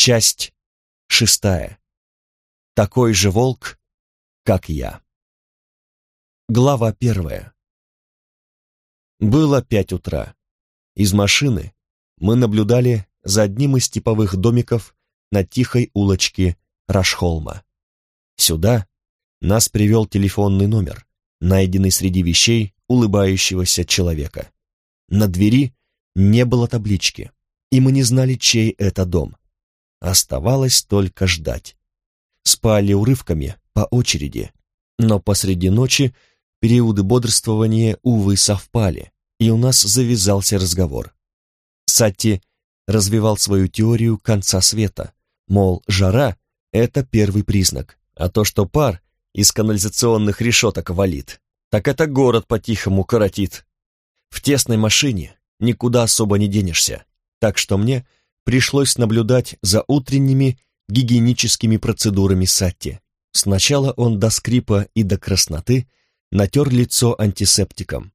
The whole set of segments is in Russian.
Часть шестая. Такой же волк, как я. Глава первая. Было пять утра. Из машины мы наблюдали за одним из типовых домиков на тихой улочке Рашхолма. Сюда нас привел телефонный номер, найденный среди вещей улыбающегося человека. На двери не было таблички, и мы не знали, чей это дом. Оставалось только ждать. Спали урывками по очереди, но посреди ночи периоды бодрствования, увы, совпали, и у нас завязался разговор. Сатти развивал свою теорию конца света, мол, жара — это первый признак, а то, что пар из канализационных решеток валит, так это город по-тихому коротит. В тесной машине никуда особо не денешься, так что мне пришлось наблюдать за утренними гигиеническими процедурами Сатти. Сначала он до скрипа и до красноты натер лицо антисептиком,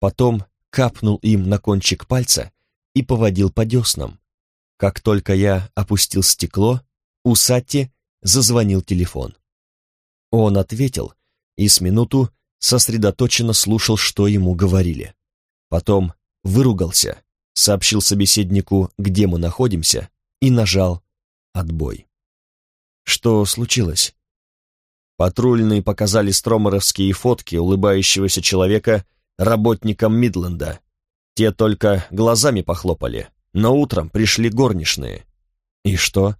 потом капнул им на кончик пальца и поводил по деснам. Как только я опустил стекло, у Сатти зазвонил телефон. Он ответил и с минуту сосредоточенно слушал, что ему говорили. Потом выругался, сообщил собеседнику, где мы находимся, и нажал «Отбой». Что случилось? Патрульные показали стромеровские фотки улыбающегося человека работникам Мидленда. Те только глазами похлопали, но утром пришли горничные. И что?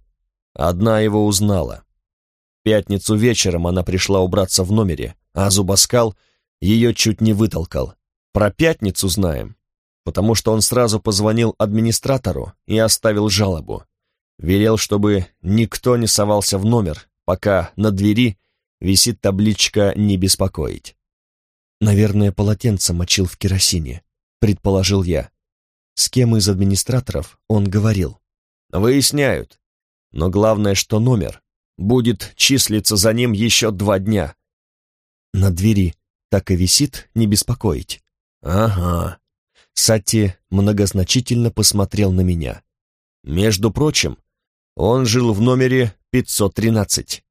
Одна его узнала. Пятницу вечером она пришла убраться в номере, а Зубаскал ее чуть не вытолкал. Про пятницу знаем, потому что он сразу позвонил администратору и оставил жалобу. Велел, чтобы никто не совался в номер, пока на двери висит табличка «Не беспокоить». «Наверное, полотенце мочил в керосине», — предположил я. С кем из администраторов он говорил? «Выясняют. Но главное, что номер будет числиться за ним еще два дня». «На двери так и висит «Не беспокоить». «Ага». Сати многозначительно посмотрел на меня. «Между прочим, он жил в номере 513»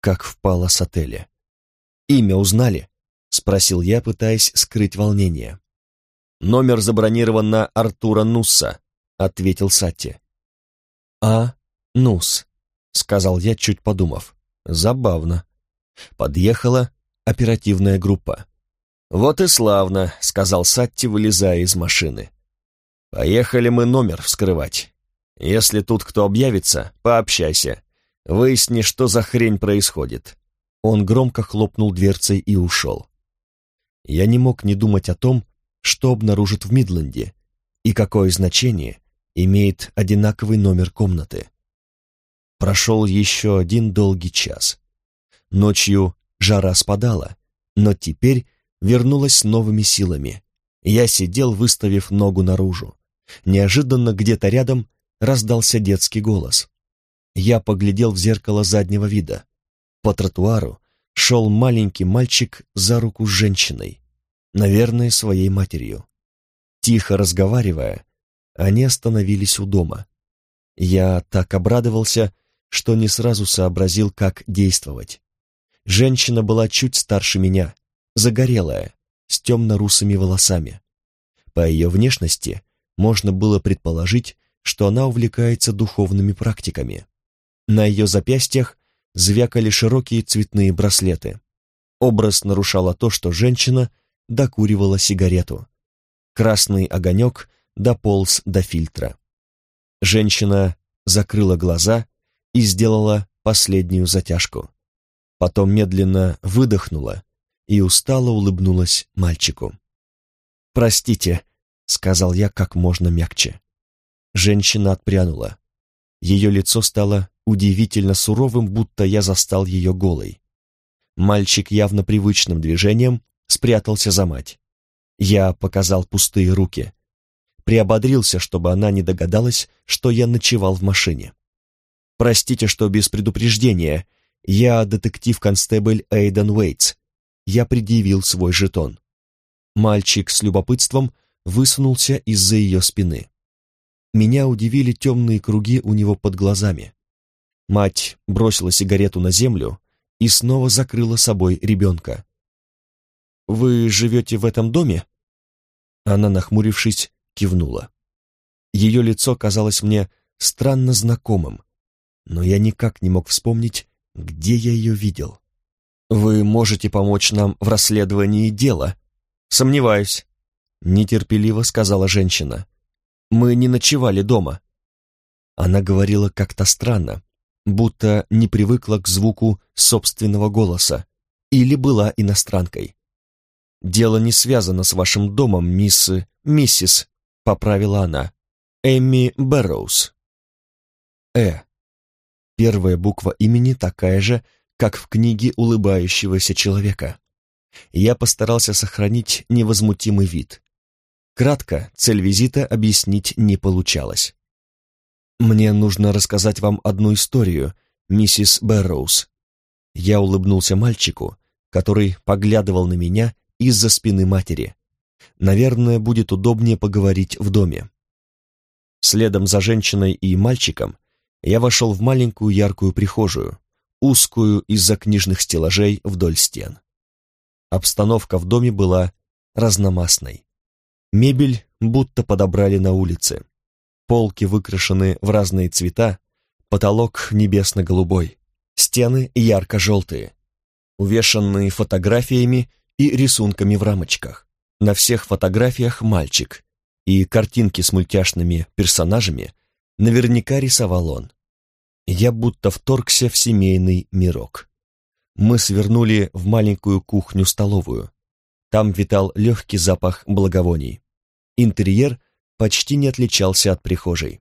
как впало с отеля. «Имя узнали?» — спросил я, пытаясь скрыть волнение. «Номер забронирован на Артура Нусса», — ответил Сатти. «А, Нус», — сказал я, чуть подумав. «Забавно». Подъехала оперативная группа. «Вот и славно», — сказал Сатти, вылезая из машины. «Поехали мы номер вскрывать. Если тут кто объявится, пообщайся. Выясни, что за хрень происходит». Он громко хлопнул дверцей и ушел. Я не мог не думать о том, что обнаружат в Мидленде и какое значение имеет одинаковый номер комнаты. Прошел еще один долгий час. Ночью жара спадала, но теперь вернулась с новыми силами. Я сидел, выставив ногу наружу. Неожиданно где-то рядом раздался детский голос. Я поглядел в зеркало заднего вида. По тротуару шел маленький мальчик за руку с женщиной, наверное, своей матерью. Тихо разговаривая, они остановились у дома. Я так обрадовался, что не сразу сообразил, как действовать. Женщина была чуть старше меня, загорелая, с темно-русыми волосами. По ее внешности можно было предположить, что она увлекается духовными практиками. На ее запястьях звякали широкие цветные браслеты. Образ нарушало то, что женщина докуривала сигарету. Красный огонек дополз до фильтра. Женщина закрыла глаза и сделала последнюю затяжку. Потом медленно выдохнула и устало улыбнулась мальчику. «Простите», — сказал я как можно мягче. Женщина отпрянула. Ее лицо стало удивительно суровым, будто я застал ее голой. Мальчик явно привычным движением спрятался за мать. Я показал пустые руки. Приободрился, чтобы она не догадалась, что я ночевал в машине. «Простите, что без предупреждения. Я детектив-констебль Эйден Уэйтс». Я предъявил свой жетон. Мальчик с любопытством высунулся из-за ее спины. Меня удивили темные круги у него под глазами. Мать бросила сигарету на землю и снова закрыла собой ребенка. «Вы живете в этом доме?» Она, нахмурившись, кивнула. Ее лицо казалось мне странно знакомым, но я никак не мог вспомнить, где я ее видел. «Вы можете помочь нам в расследовании дела?» «Сомневаюсь», — нетерпеливо сказала женщина. «Мы не ночевали дома». Она говорила как-то странно, будто не привыкла к звуку собственного голоса или была иностранкой. «Дело не связано с вашим домом, мисс... миссис», — поправила она. «Эмми Бэрроуз». «Э». Первая буква имени такая же, как в книге улыбающегося человека. Я постарался сохранить невозмутимый вид. Кратко, цель визита объяснить не получалось. «Мне нужно рассказать вам одну историю, миссис Бэрроуз». Я улыбнулся мальчику, который поглядывал на меня из-за спины матери. Наверное, будет удобнее поговорить в доме. Следом за женщиной и мальчиком я вошел в маленькую яркую прихожую, узкую из-за книжных стеллажей вдоль стен. Обстановка в доме была разномастной. Мебель будто подобрали на улице. Полки выкрашены в разные цвета, потолок небесно-голубой, стены ярко-желтые, увешанные фотографиями и рисунками в рамочках. На всех фотографиях мальчик, и картинки с мультяшными персонажами наверняка рисовал он я будто вторгся в семейный мирок. Мы свернули в маленькую кухню-столовую. Там витал легкий запах благовоний. Интерьер почти не отличался от прихожей.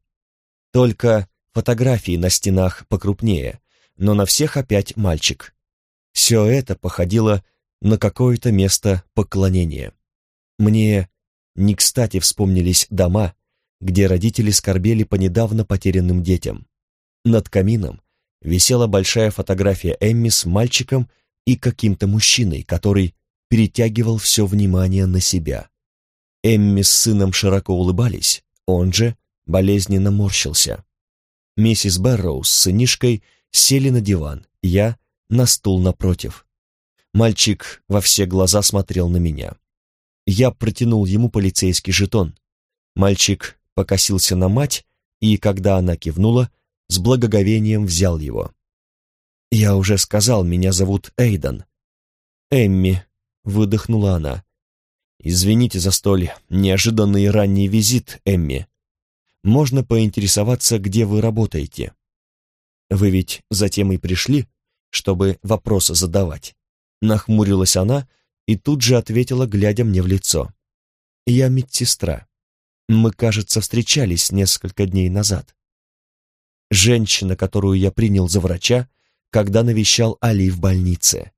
Только фотографии на стенах покрупнее, но на всех опять мальчик. Все это походило на какое-то место поклонения. Мне не кстати вспомнились дома, где родители скорбели по недавно потерянным детям. Над камином висела большая фотография Эмми с мальчиком и каким-то мужчиной, который перетягивал все внимание на себя. Эмми с сыном широко улыбались, он же болезненно морщился. Миссис Бэрроуз с сынишкой сели на диван, я на стул напротив. Мальчик во все глаза смотрел на меня. Я протянул ему полицейский жетон. Мальчик покосился на мать, и, когда она кивнула, с благоговением взял его. «Я уже сказал, меня зовут Эйден». «Эмми», — выдохнула она. «Извините за столь неожиданный ранний визит, Эмми. Можно поинтересоваться, где вы работаете?» «Вы ведь затем и пришли, чтобы вопросы задавать?» Нахмурилась она и тут же ответила, глядя мне в лицо. «Я медсестра. Мы, кажется, встречались несколько дней назад женщина, которую я принял за врача, когда навещал Али в больнице.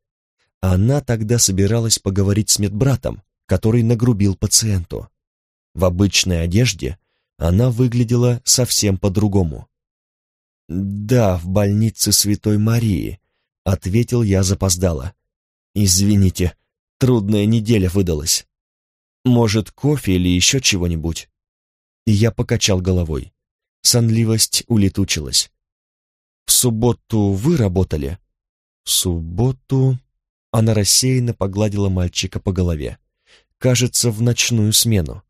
Она тогда собиралась поговорить с медбратом, который нагрубил пациенту. В обычной одежде она выглядела совсем по-другому. «Да, в больнице Святой Марии», — ответил я запоздало. «Извините, трудная неделя выдалась. Может, кофе или еще чего-нибудь?» Я покачал головой. Сонливость улетучилась. «В субботу вы работали?» «В субботу...» Она рассеянно погладила мальчика по голове. «Кажется, в ночную смену».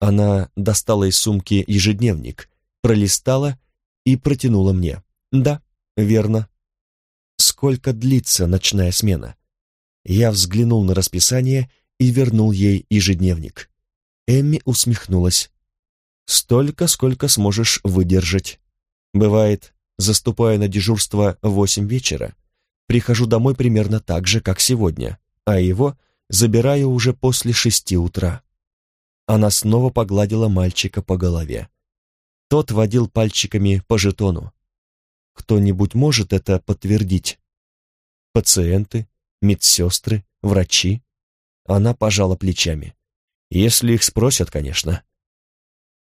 Она достала из сумки ежедневник, пролистала и протянула мне. «Да, верно». «Сколько длится ночная смена?» Я взглянул на расписание и вернул ей ежедневник. Эмми усмехнулась. Столько, сколько сможешь выдержать. Бывает, заступая на дежурство в восемь вечера, прихожу домой примерно так же, как сегодня, а его забираю уже после шести утра. Она снова погладила мальчика по голове. Тот водил пальчиками по жетону. Кто-нибудь может это подтвердить? Пациенты, медсестры, врачи? Она пожала плечами. Если их спросят, конечно.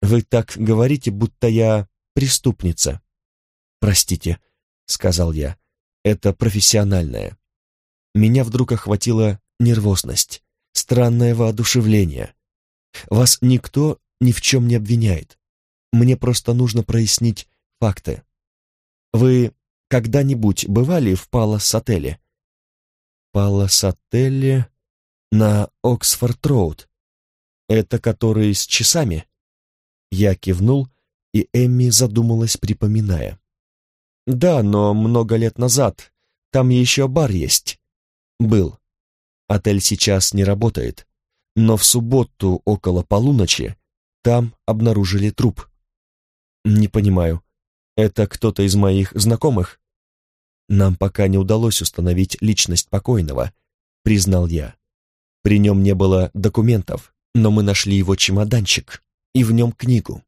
Вы так говорите, будто я преступница. Простите, сказал я. Это профессиональное. Меня вдруг охватила нервозность, странное воодушевление. Вас никто ни в чем не обвиняет. Мне просто нужно прояснить факты. Вы когда-нибудь бывали в Палас-отеле?» «Палас-отеле на Оксфорд-роуд. Это который с часами?» Я кивнул, и Эмми задумалась, припоминая. «Да, но много лет назад. Там еще бар есть». «Был. Отель сейчас не работает. Но в субботу около полуночи там обнаружили труп». «Не понимаю. Это кто-то из моих знакомых?» «Нам пока не удалось установить личность покойного», — признал я. «При нем не было документов, но мы нашли его чемоданчик и в нем книгу.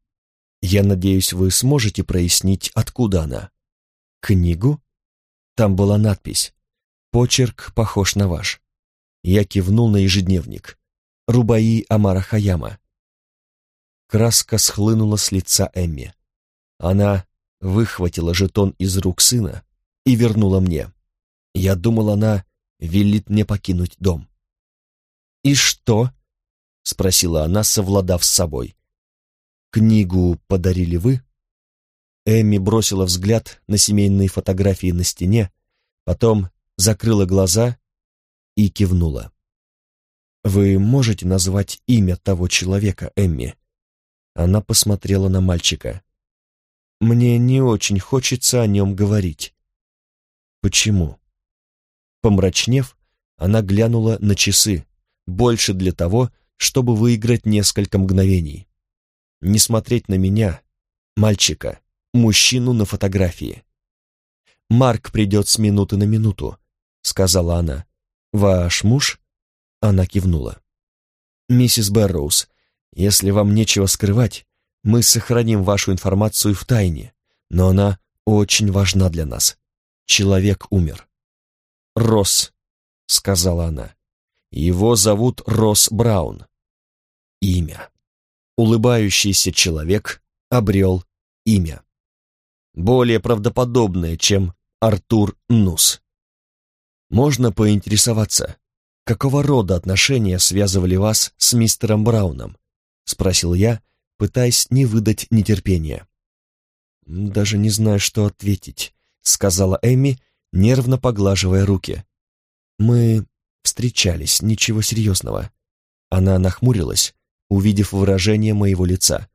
Я надеюсь, вы сможете прояснить, откуда она». «Книгу?» Там была надпись. Почерк похож на ваш. Я кивнул на ежедневник. Рубаи Амара Хаяма. Краска схлынула с лица Эмми. Она выхватила жетон из рук сына и вернула мне. Я думал, она велит мне покинуть дом. «И что?» — спросила она, совладав с собой. «Книгу подарили вы?» Эмми бросила взгляд на семейные фотографии на стене, потом закрыла глаза и кивнула. «Вы можете назвать имя того человека, Эмми?» Она посмотрела на мальчика. «Мне не очень хочется о нем говорить». «Почему?» Помрачнев, она глянула на часы, больше для того, чтобы выиграть несколько мгновений. Не смотреть на меня, мальчика, мужчину на фотографии. «Марк придет с минуты на минуту», — сказала она. «Ваш муж?» Она кивнула. «Миссис Бэрроуз, если вам нечего скрывать, мы сохраним вашу информацию в тайне, но она очень важна для нас. Человек умер». «Росс», — сказала она. «Его зовут Росс Браун». Имя. Улыбающийся человек обрел имя более правдоподобное, чем Артур Нус. Можно поинтересоваться, какого рода отношения связывали вас с мистером Брауном? Спросил я, пытаясь не выдать нетерпения. Даже не знаю, что ответить, сказала Эми, нервно поглаживая руки. Мы встречались, ничего серьезного. Она нахмурилась, увидев выражение моего лица.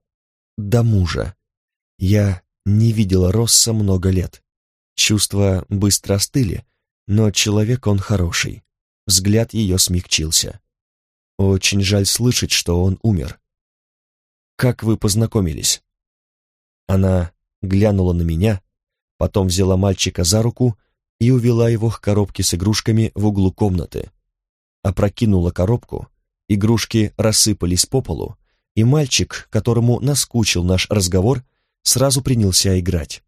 До мужа. Я не видела Росса много лет. Чувства быстро остыли, но человек он хороший. Взгляд ее смягчился. Очень жаль слышать, что он умер. Как вы познакомились? Она глянула на меня, потом взяла мальчика за руку и увела его к коробке с игрушками в углу комнаты. Опрокинула коробку, игрушки рассыпались по полу, и мальчик, которому наскучил наш разговор, сразу принялся играть.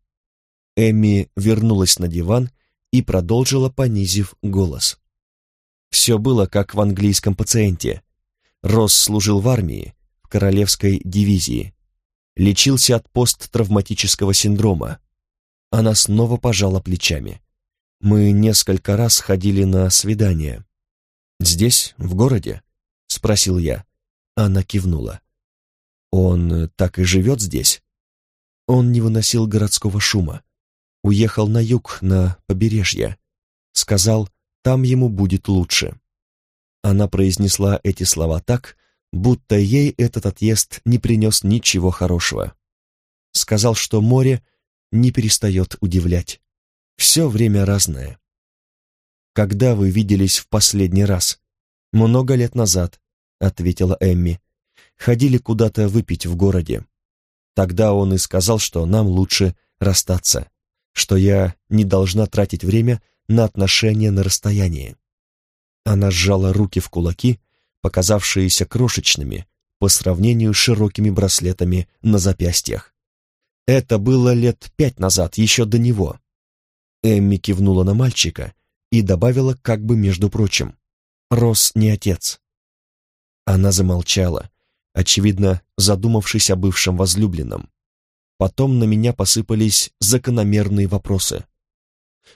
Эмми вернулась на диван и продолжила, понизив голос. Все было как в английском пациенте. Росс служил в армии, в королевской дивизии. Лечился от посттравматического синдрома. Она снова пожала плечами. Мы несколько раз ходили на свидания. «Здесь, в городе?» — спросил я. Она кивнула. «Он так и живет здесь?» Он не выносил городского шума. Уехал на юг, на побережье. Сказал, там ему будет лучше. Она произнесла эти слова так, будто ей этот отъезд не принес ничего хорошего. Сказал, что море не перестает удивлять. Все время разное. «Когда вы виделись в последний раз?» «Много лет назад», — ответила Эмми. «Ходили куда-то выпить в городе. Тогда он и сказал, что нам лучше расстаться, что я не должна тратить время на отношения на расстоянии. Она сжала руки в кулаки, показавшиеся крошечными по сравнению с широкими браслетами на запястьях. Это было лет пять назад, еще до него. Эмми кивнула на мальчика и добавила как бы между прочим. «Рос не отец». Она замолчала, очевидно, задумавшись о бывшем возлюбленном. Потом на меня посыпались закономерные вопросы.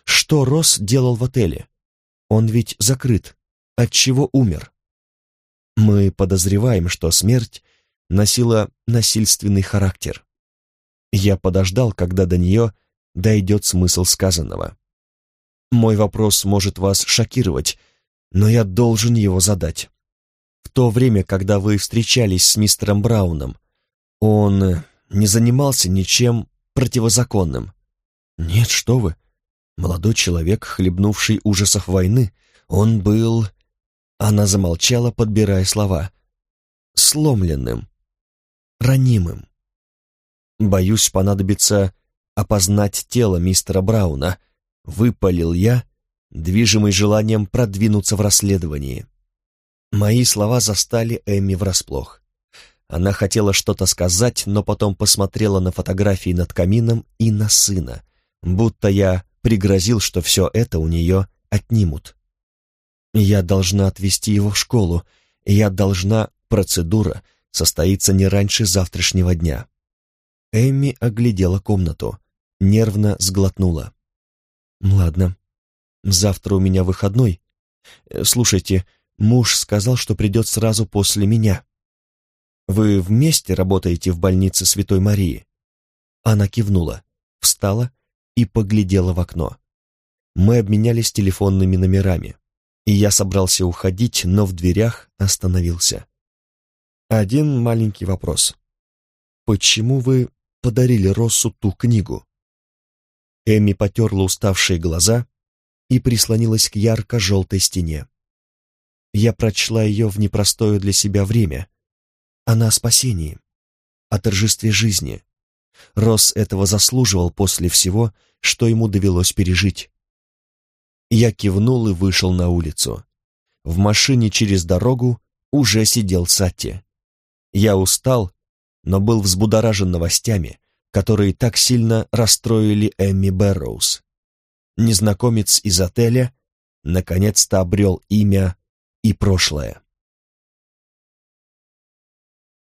Что Росс делал в отеле? Он ведь закрыт. Отчего умер? Мы подозреваем, что смерть носила насильственный характер. Я подождал, когда до нее дойдет смысл сказанного. Мой вопрос может вас шокировать, но я должен его задать. В то время, когда вы встречались с мистером Брауном, он не занимался ничем противозаконным. Нет, что вы. Молодой человек, хлебнувший ужасов войны, он был... Она замолчала, подбирая слова. Сломленным, ранимым. Боюсь, понадобится опознать тело мистера Брауна, выпалил я, движимый желанием продвинуться в расследовании. Мои слова застали Эми врасплох. Она хотела что-то сказать, но потом посмотрела на фотографии над камином и на сына, будто я пригрозил, что все это у нее отнимут. Я должна отвезти его в школу, я должна... Процедура состоится не раньше завтрашнего дня. Эмми оглядела комнату, нервно сглотнула. «Ладно, завтра у меня выходной. Слушайте, муж сказал, что придет сразу после меня. Вы вместе работаете в больнице Святой Марии?» Она кивнула, встала и поглядела в окно. Мы обменялись телефонными номерами, и я собрался уходить, но в дверях остановился. Один маленький вопрос. Почему вы подарили Россу ту книгу? Эми потерла уставшие глаза и прислонилась к ярко-желтой стене. Я прочла ее в непростое для себя время. Она о спасении, о торжестве жизни. Росс этого заслуживал после всего, что ему довелось пережить. Я кивнул и вышел на улицу. В машине через дорогу уже сидел Сатти. Я устал, но был взбудоражен новостями, которые так сильно расстроили Эмми Бэрроуз. Незнакомец из отеля наконец-то обрел имя и прошлое.